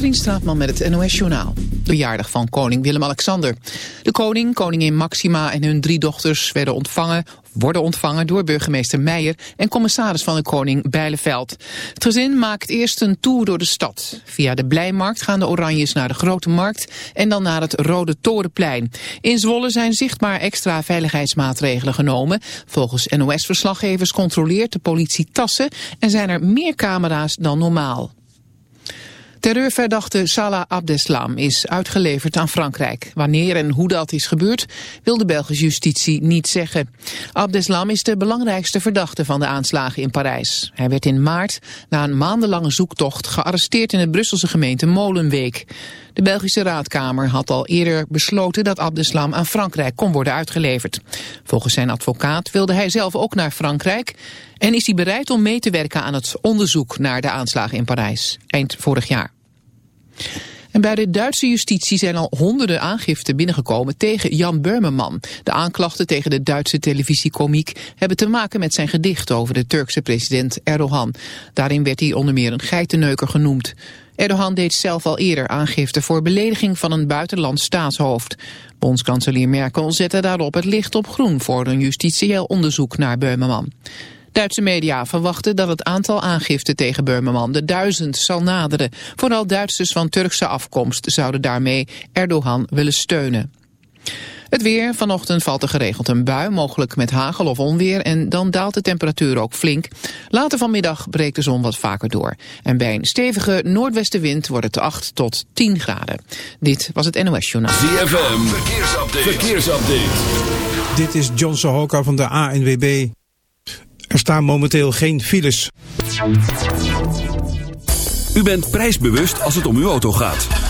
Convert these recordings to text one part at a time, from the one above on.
Katrien Straatman met het NOS-journaal. Verjaardag van koning Willem-Alexander. De koning, koningin Maxima en hun drie dochters werden ontvangen, worden ontvangen door burgemeester Meijer en commissaris van de koning Bijleveld. Het gezin maakt eerst een tour door de stad. Via de Blijmarkt gaan de Oranjes naar de Grote Markt en dan naar het Rode Torenplein. In Zwolle zijn zichtbaar extra veiligheidsmaatregelen genomen. Volgens NOS-verslaggevers controleert de politie tassen en zijn er meer camera's dan normaal. Terreurverdachte Salah Abdeslam is uitgeleverd aan Frankrijk. Wanneer en hoe dat is gebeurd, wil de Belgische justitie niet zeggen. Abdeslam is de belangrijkste verdachte van de aanslagen in Parijs. Hij werd in maart, na een maandenlange zoektocht, gearresteerd in de Brusselse gemeente Molenweek. De Belgische Raadkamer had al eerder besloten dat Abdeslam aan Frankrijk kon worden uitgeleverd. Volgens zijn advocaat wilde hij zelf ook naar Frankrijk en is hij bereid om mee te werken aan het onderzoek naar de aanslagen in Parijs, eind vorig jaar. En bij de Duitse justitie zijn al honderden aangiften binnengekomen tegen Jan Burmerman. De aanklachten tegen de Duitse televisiekomiek hebben te maken met zijn gedicht over de Turkse president Erdogan. Daarin werd hij onder meer een geitenneuker genoemd. Erdogan deed zelf al eerder aangifte voor belediging van een buitenlands staatshoofd. Bondskanselier Merkel zette daarop het licht op groen voor een justitieel onderzoek naar Beumerman. Duitse media verwachten dat het aantal aangiften tegen Burmerman de duizend zal naderen. Vooral Duitsers van Turkse afkomst zouden daarmee Erdogan willen steunen. Het weer, vanochtend valt er geregeld een bui, mogelijk met hagel of onweer... en dan daalt de temperatuur ook flink. Later vanmiddag breekt de zon wat vaker door. En bij een stevige noordwestenwind wordt het 8 tot 10 graden. Dit was het NOS Journaal. ZFM, verkeersupdate. verkeersupdate. Dit is John Sohoka van de ANWB. Er staan momenteel geen files. U bent prijsbewust als het om uw auto gaat.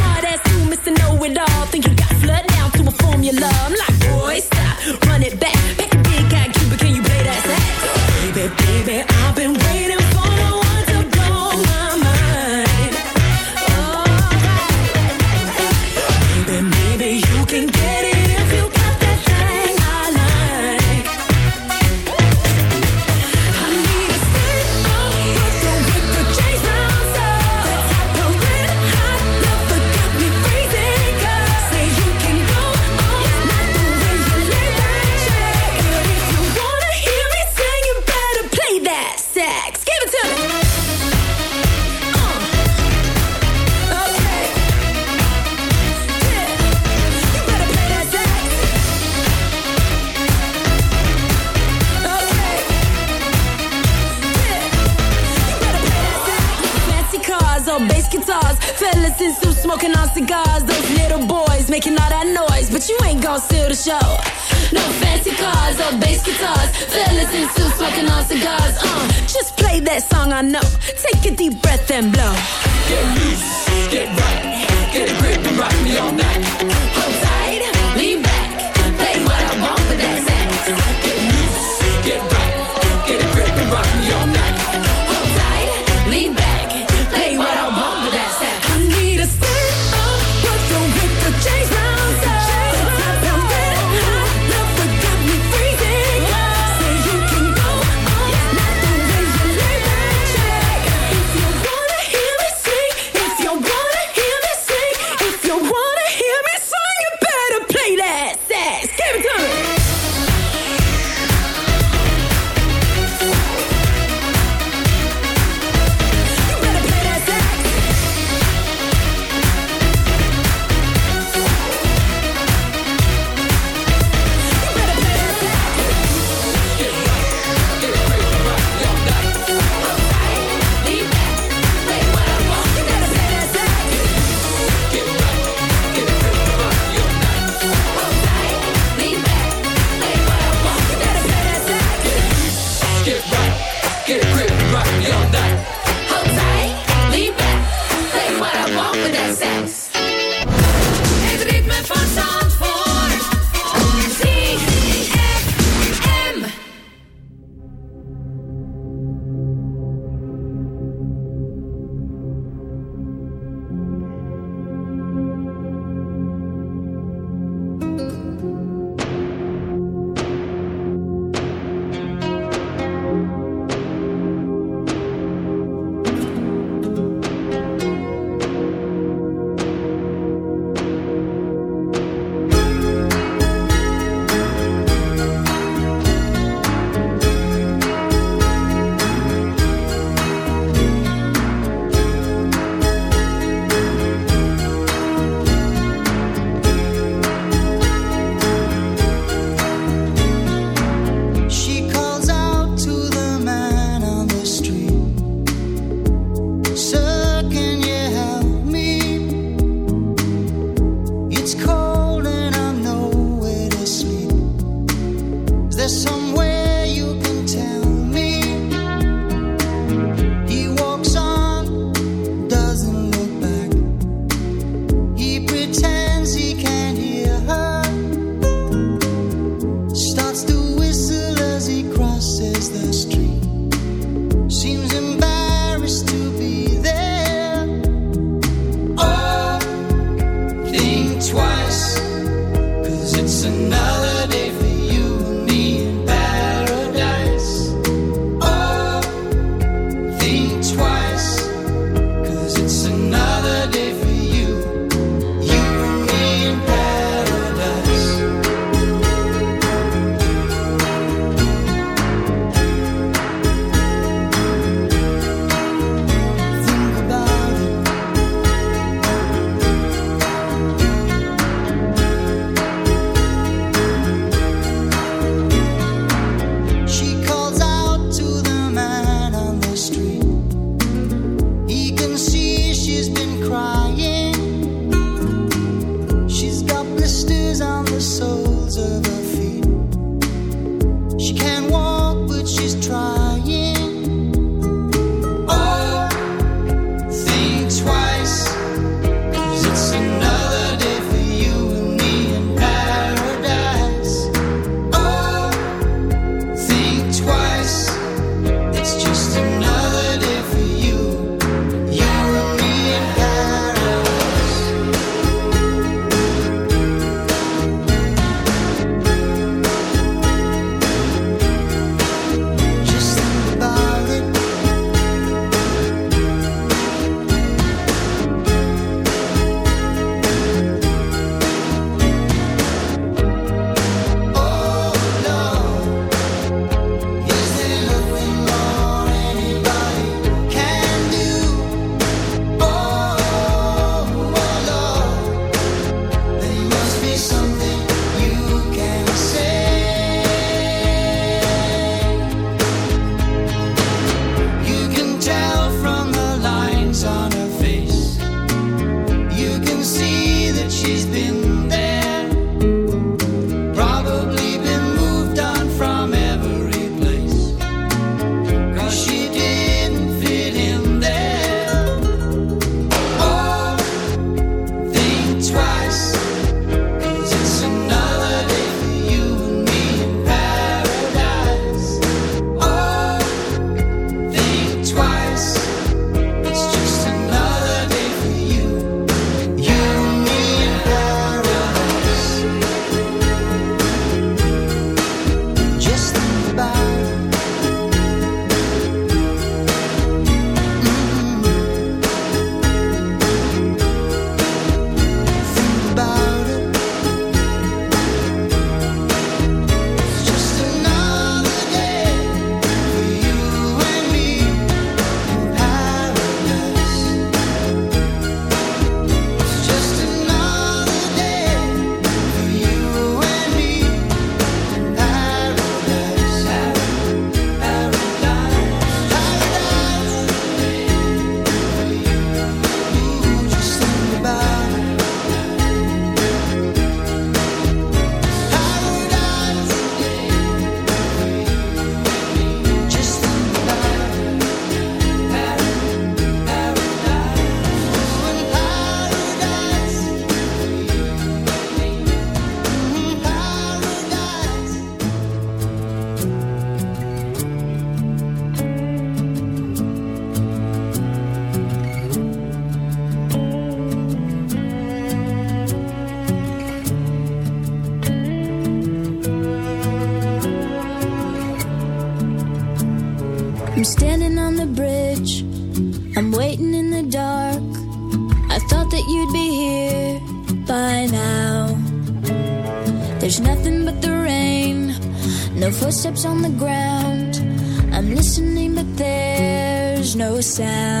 Sound.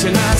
tonight.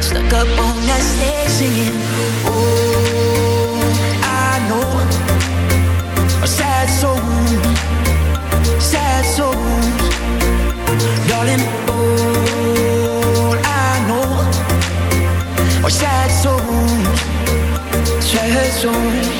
Stuck up on that stage singing. Oh, I know a sad soul, sad soul, darling. All I know are sad souls, sad souls.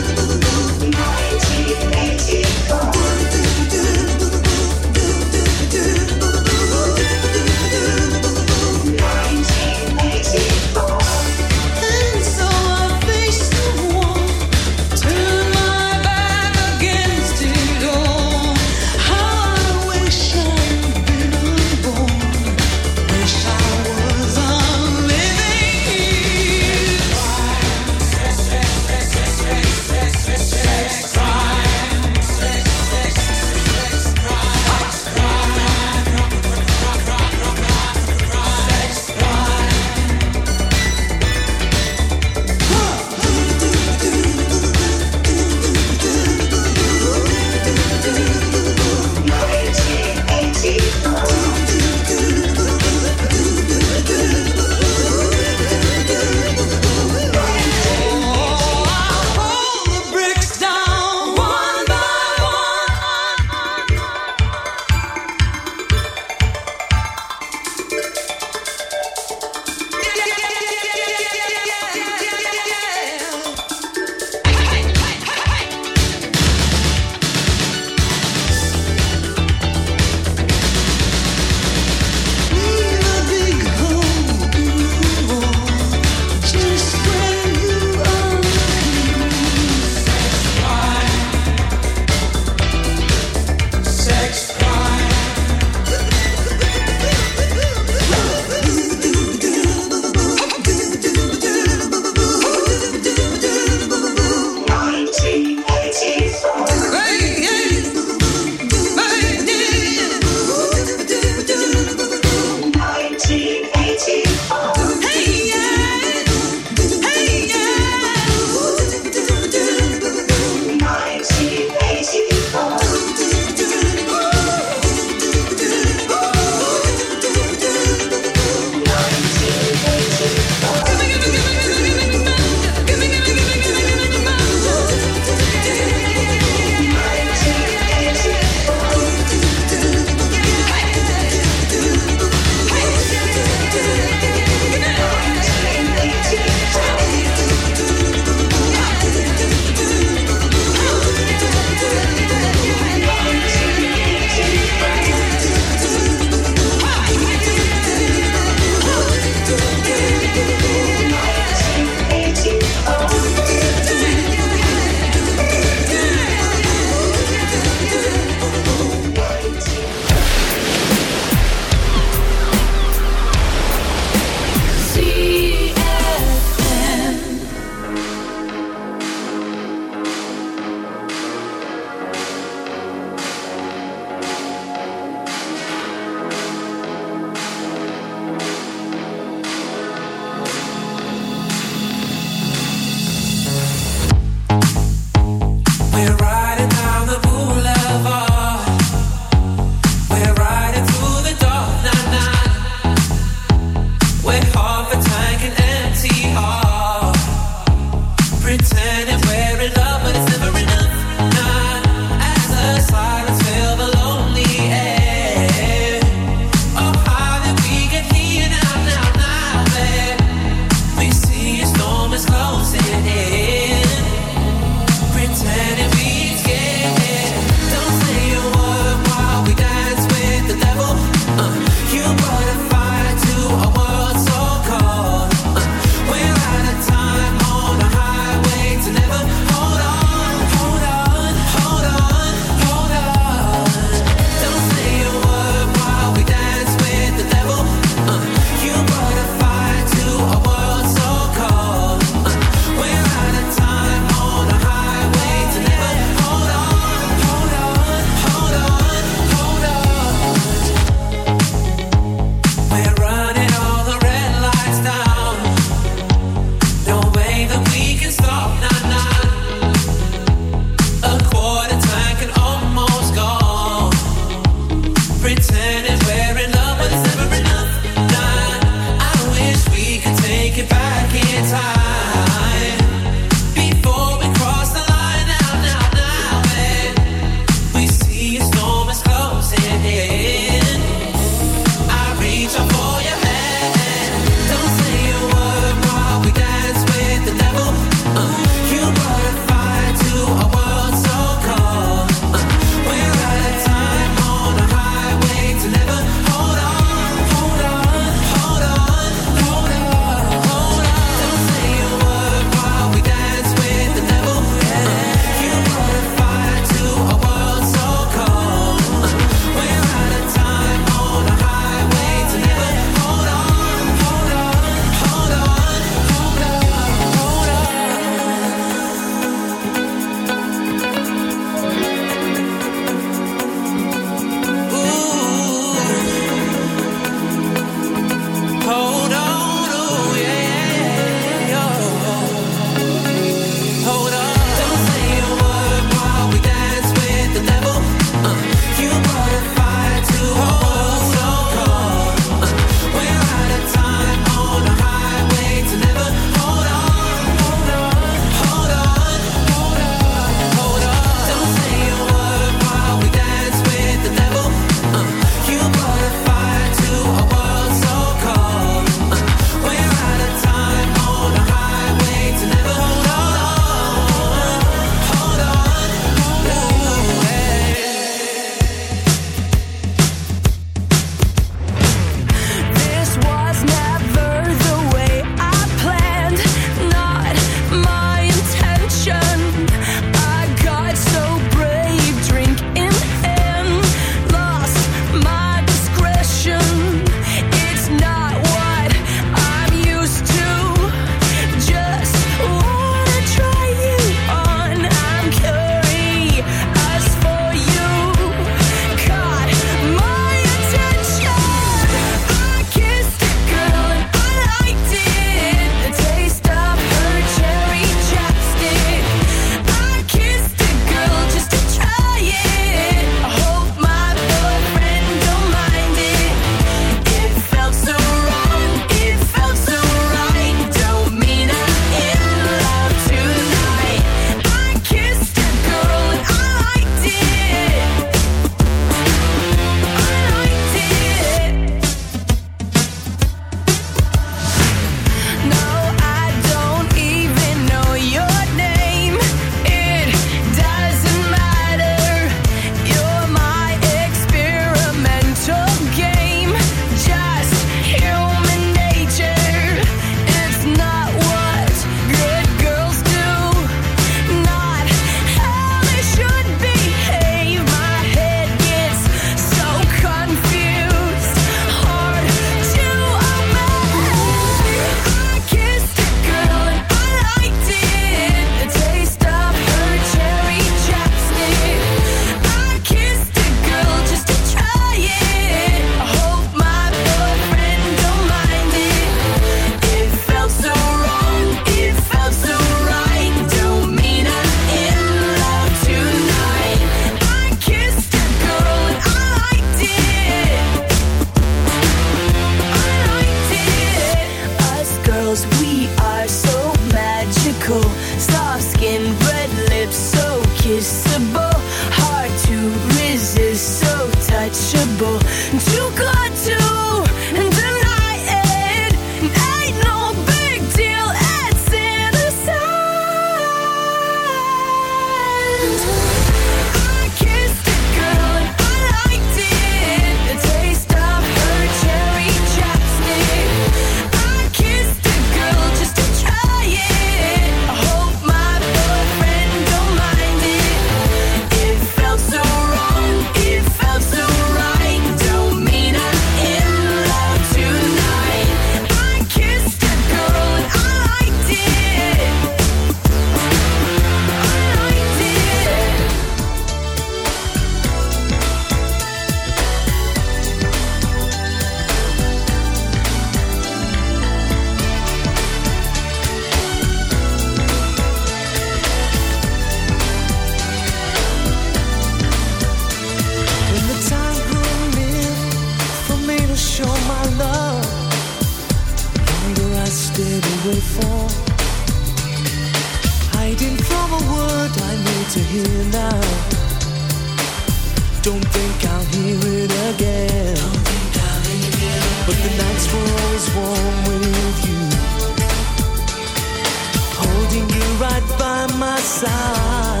Side.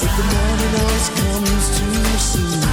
But the morning always comes too soon.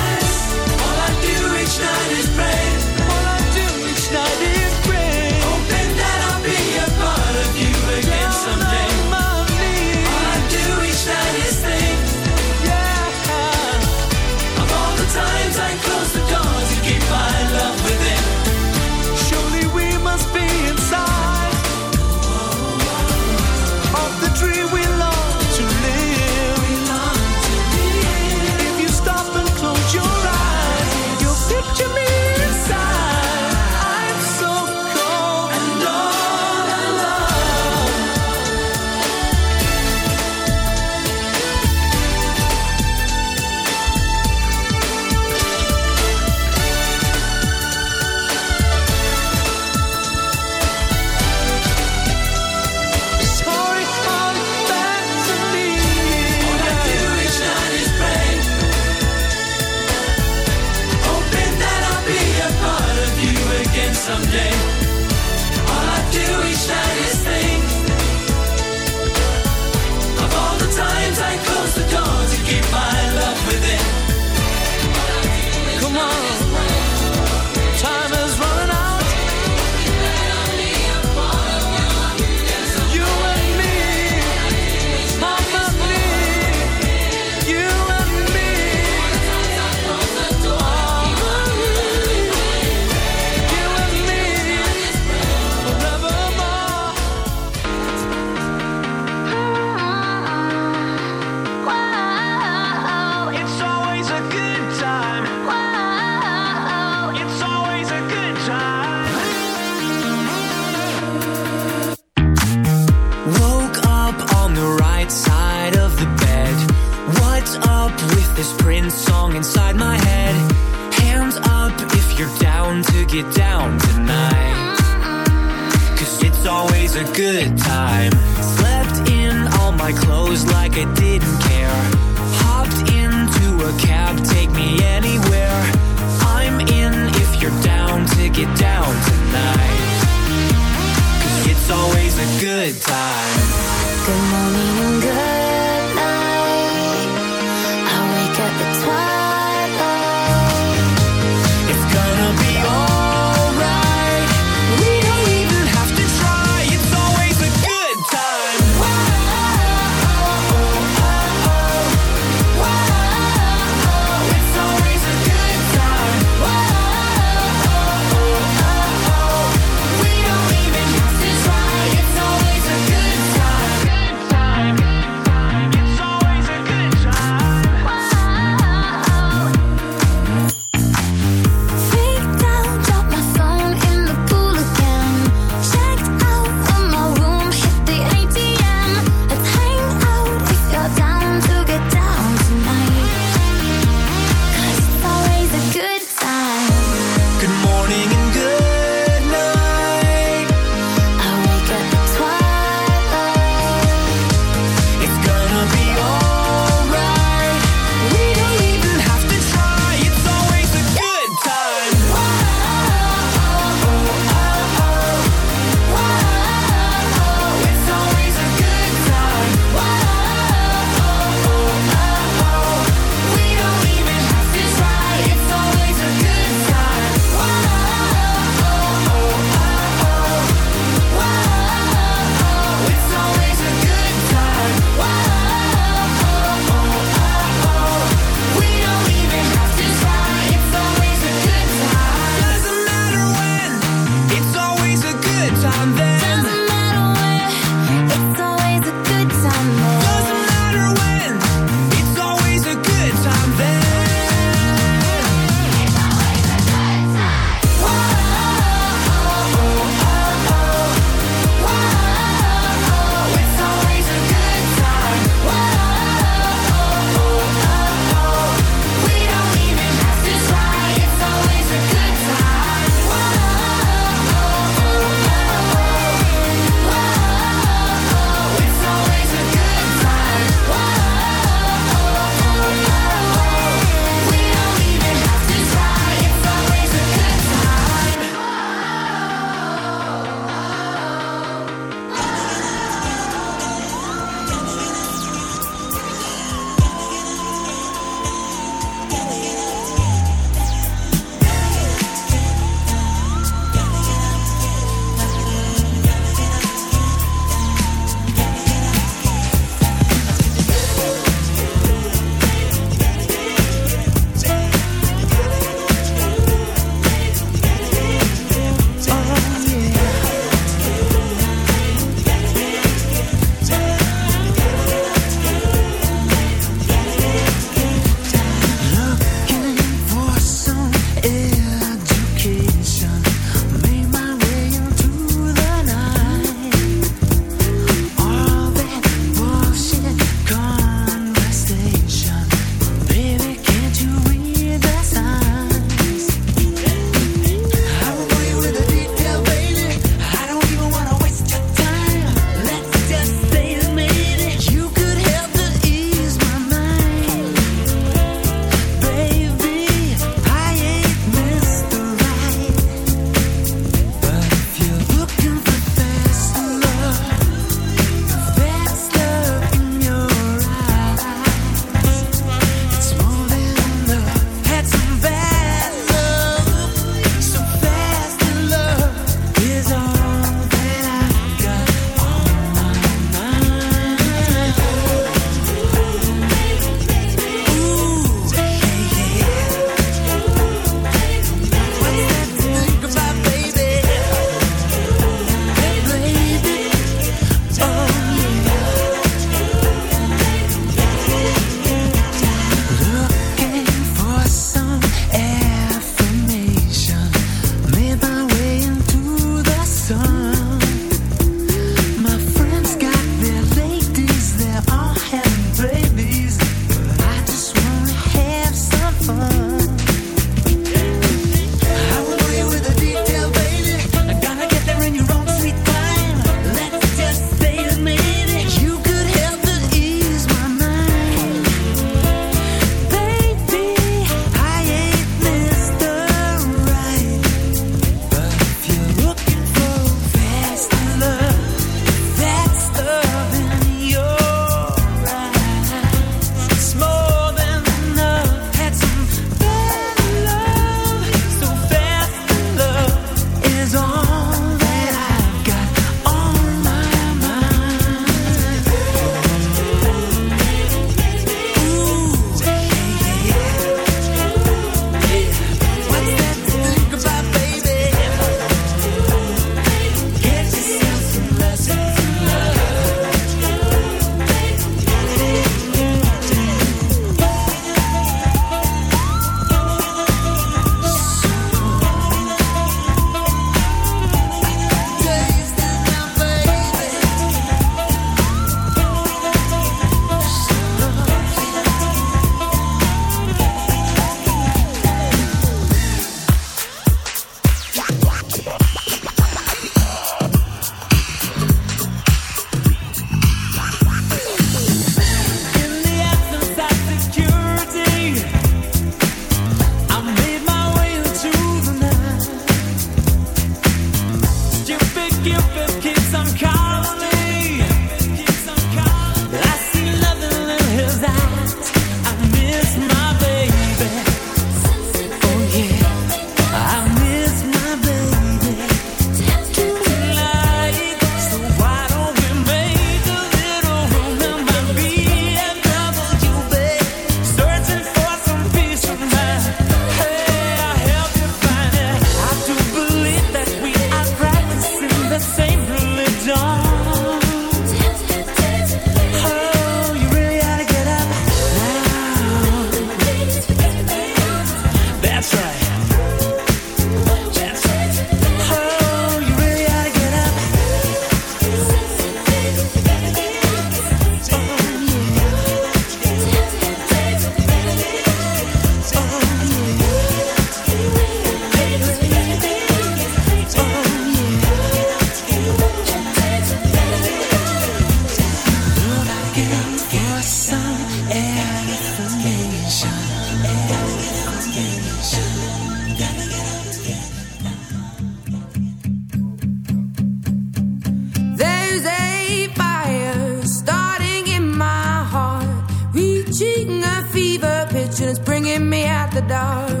dark.